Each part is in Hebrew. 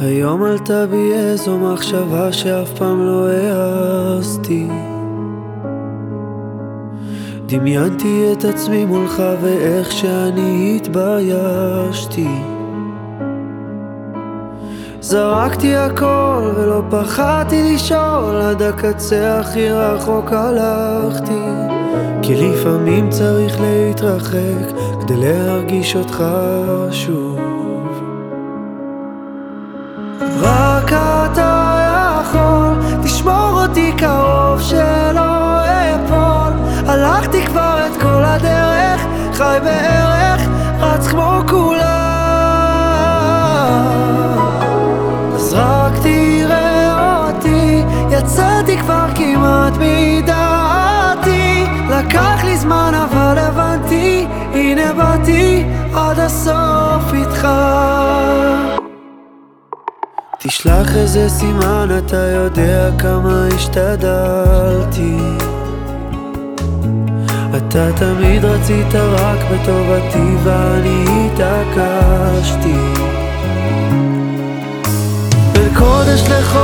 היום עלתה בי איזו מחשבה שאף פעם לא העזתי. דמיינתי את עצמי מולך ואיך שאני התביישתי זרקתי הכל ולא פחדתי לשאול עד הקצה הכי רחוק הלכתי. כי לפעמים צריך להתרחק כדי להרגיש אותך שוב. רק אתה יכול תשמור אותי קרוב שלא אפול. הלכתי כבר את כל הדרך חי בערך רץ כמו כולם יצאתי כבר כמעט מדעתי. לקח לי זמן אבל הבנתי הנה באתי עד הסוף איתך. תשלח איזה סימן, אתה יודע כמה השתדלתי. אתה תמיד רצית רק בטובתי ואני התעקשתי. בין קודש לחול,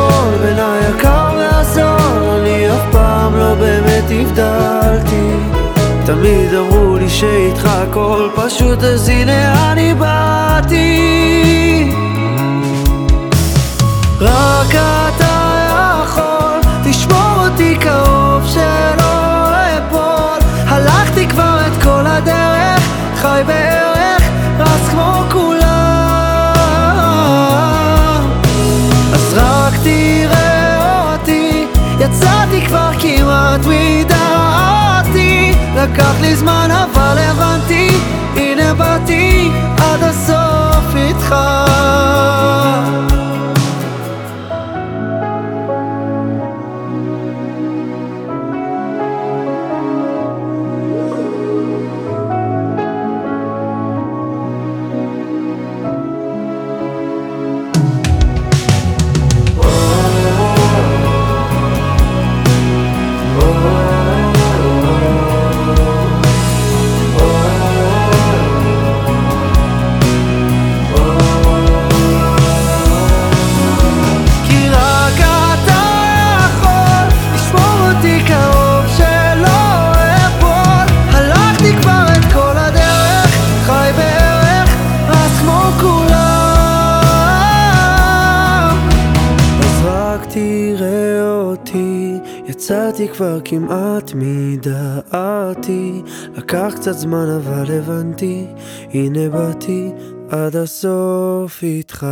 תמיד אמרו לי שאיתך הכל פשוט אז הנה אני באתי. רק אתה יכול תשמור אותי קרוב שלא אפול. הלכתי כבר את כל הדרך חי בערך רץ כמו כולם. אז רק תראה אותי יצאתי כבר כמעט מדעתי לקח לי זמן אבל יצאתי כבר כמעט מדעתי לקח קצת זמן אבל הבנתי, הנה באתי עד הסוף איתך